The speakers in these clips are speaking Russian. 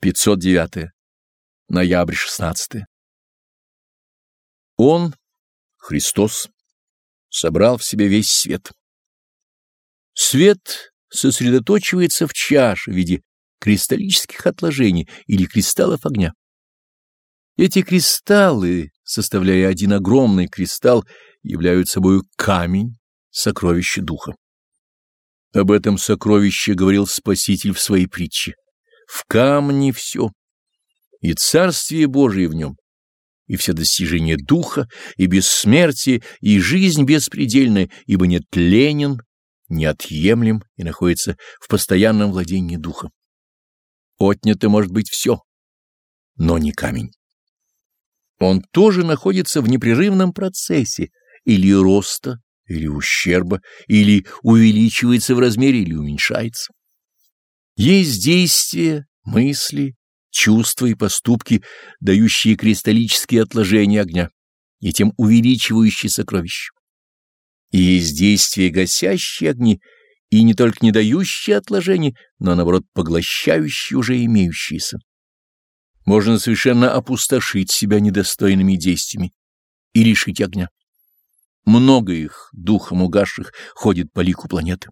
509. Ноябрь 16. Он, Христос, собрал в себе весь свет. Свет сосредоточивается в чаше в виде кристаллических отложений или кристаллов огня. Эти кристаллы, составляя один огромный кристалл, являются собой камень, сокровище духа. Об этом сокровище говорил Спаситель в своей притче. В камне все, и Царствие Божие в нем, и все достижения духа, и бессмертие, и жизнь беспредельная, ибо не тленен, неотъемлем и находится в постоянном владении духа. Отнято может быть все, но не камень. Он тоже находится в непрерывном процессе или роста, или ущерба, или увеличивается в размере, или уменьшается. Есть действия, мысли, чувства и поступки, дающие кристаллические отложения огня и тем увеличивающие сокровища. И есть действия, гасящие огни, и не только не дающие отложений, но, наоборот, поглощающие уже имеющиеся. Можно совершенно опустошить себя недостойными действиями и лишить огня. Много их, духом угасших, ходит по лику планеты.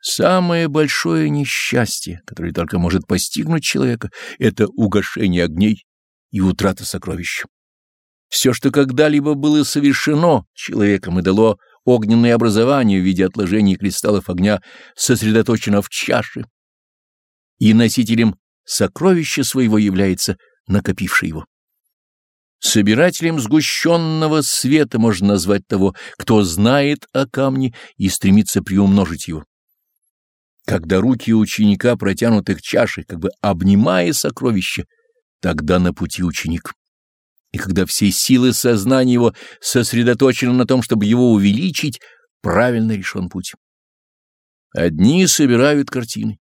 Самое большое несчастье, которое только может постигнуть человека, это угошение огней и утрата сокровища. Все, что когда-либо было совершено человеком и дало огненное образование в виде отложений кристаллов огня, сосредоточено в чаше, и носителем сокровища своего является накопивший его. Собирателем сгущенного света можно назвать того, кто знает о камне и стремится приумножить его. Когда руки ученика протянуты к чаше, как бы обнимая сокровище, тогда на пути ученик. И когда все силы сознания его сосредоточены на том, чтобы его увеличить, правильно решен путь. Одни собирают картины,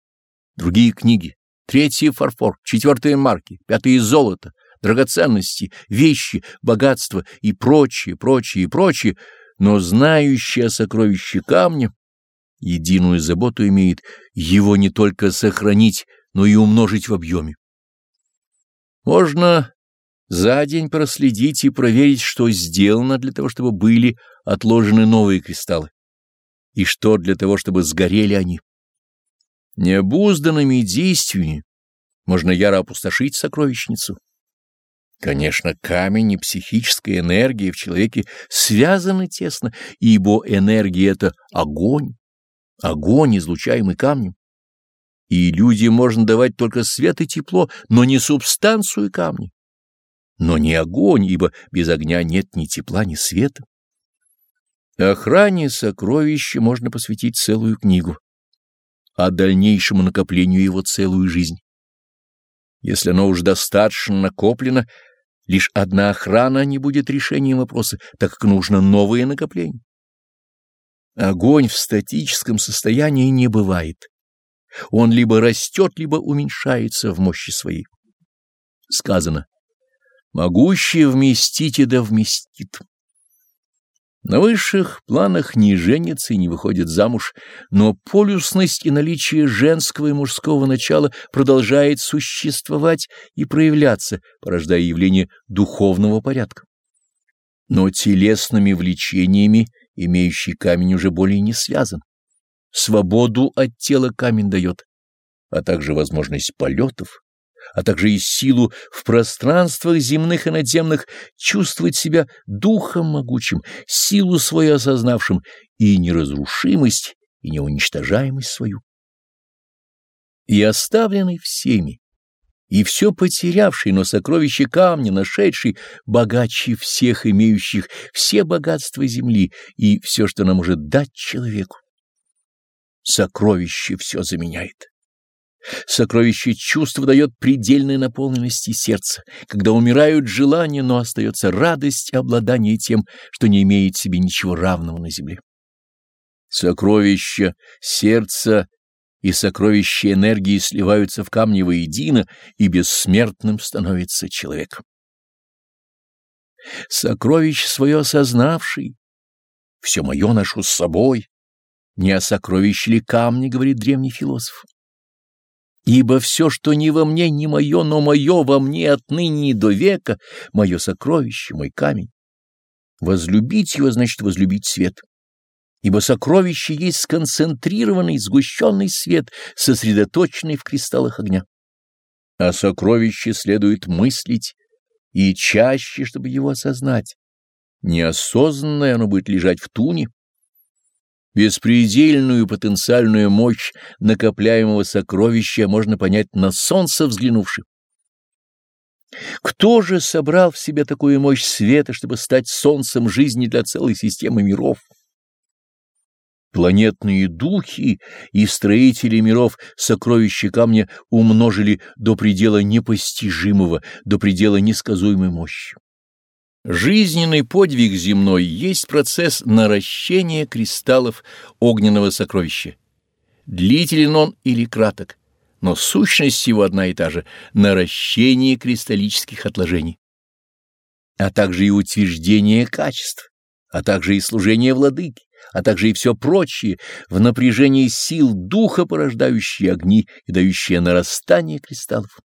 другие — книги, третьи — фарфор, четвертые — марки, пятые — золото, драгоценности, вещи, богатство и прочее, прочее прочее, но знающие о сокровище камня единую заботу имеет его не только сохранить, но и умножить в объеме. Можно за день проследить и проверить, что сделано для того, чтобы были отложены новые кристаллы, и что для того, чтобы сгорели они. Необузданными действиями можно яро опустошить сокровищницу. Конечно, камень и психическая энергия в человеке связаны тесно, ибо энергия — это огонь огонь, излучаемый камнем. И людям можно давать только свет и тепло, но не субстанцию камня. Но не огонь, ибо без огня нет ни тепла, ни света. Охране сокровища можно посвятить целую книгу, а дальнейшему накоплению его целую жизнь. Если оно уж достаточно накоплено, лишь одна охрана не будет решением вопроса, так как нужно новое накопление. Огонь в статическом состоянии не бывает. Он либо растет, либо уменьшается в мощи своей. Сказано, могущее вместить и да вместит. На высших планах не женится и не выходит замуж, но полюсность и наличие женского и мужского начала продолжает существовать и проявляться, порождая явление духовного порядка. Но телесными влечениями имеющий камень уже более не связан. Свободу от тела камень дает, а также возможность полетов, а также и силу в пространствах земных и надземных чувствовать себя духом могучим, силу свою осознавшим и неразрушимость, и неуничтожаемость свою. И оставленный всеми, и все потерявший, но сокровище камня нашедший, богаче всех имеющих все богатства земли и все, что нам может дать человеку. Сокровище все заменяет. Сокровище чувств дает предельной наполненности сердца, когда умирают желания, но остается радость и обладание тем, что не имеет себе ничего равного на земле. Сокровища сердца и сокровища энергии сливаются в камни воедино, и бессмертным становится человек. Сокровище свое осознавший, все мое ношу с собой, не о сокровище ли камни, говорит древний философ. Ибо все, что не во мне, не мое, но мое во мне отныне и до века, мое сокровище, мой камень. Возлюбить его значит возлюбить свет. Ибо сокровище есть сконцентрированный, сгущенный свет, сосредоточенный в кристаллах огня. А сокровище следует мыслить, и чаще, чтобы его осознать. Неосознанное оно будет лежать в туне, Беспредельную потенциальную мощь накопляемого сокровища можно понять на солнце взглянувши. Кто же собрал в себе такую мощь света, чтобы стать солнцем жизни для целой системы миров? Планетные духи и строители миров сокровища камня умножили до предела непостижимого, до предела несказуемой мощи. Жизненный подвиг земной есть процесс наращения кристаллов огненного сокровища. Длителен он или краток, но сущность его одна и та же — наращение кристаллических отложений, а также и утверждение качеств, а также и служение владыки, а также и все прочее в напряжении сил духа, порождающие огни и дающие нарастание кристаллов.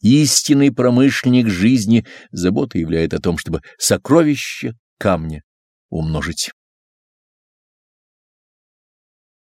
Истинный промышленник жизни забота являет о том, чтобы сокровища камня умножить.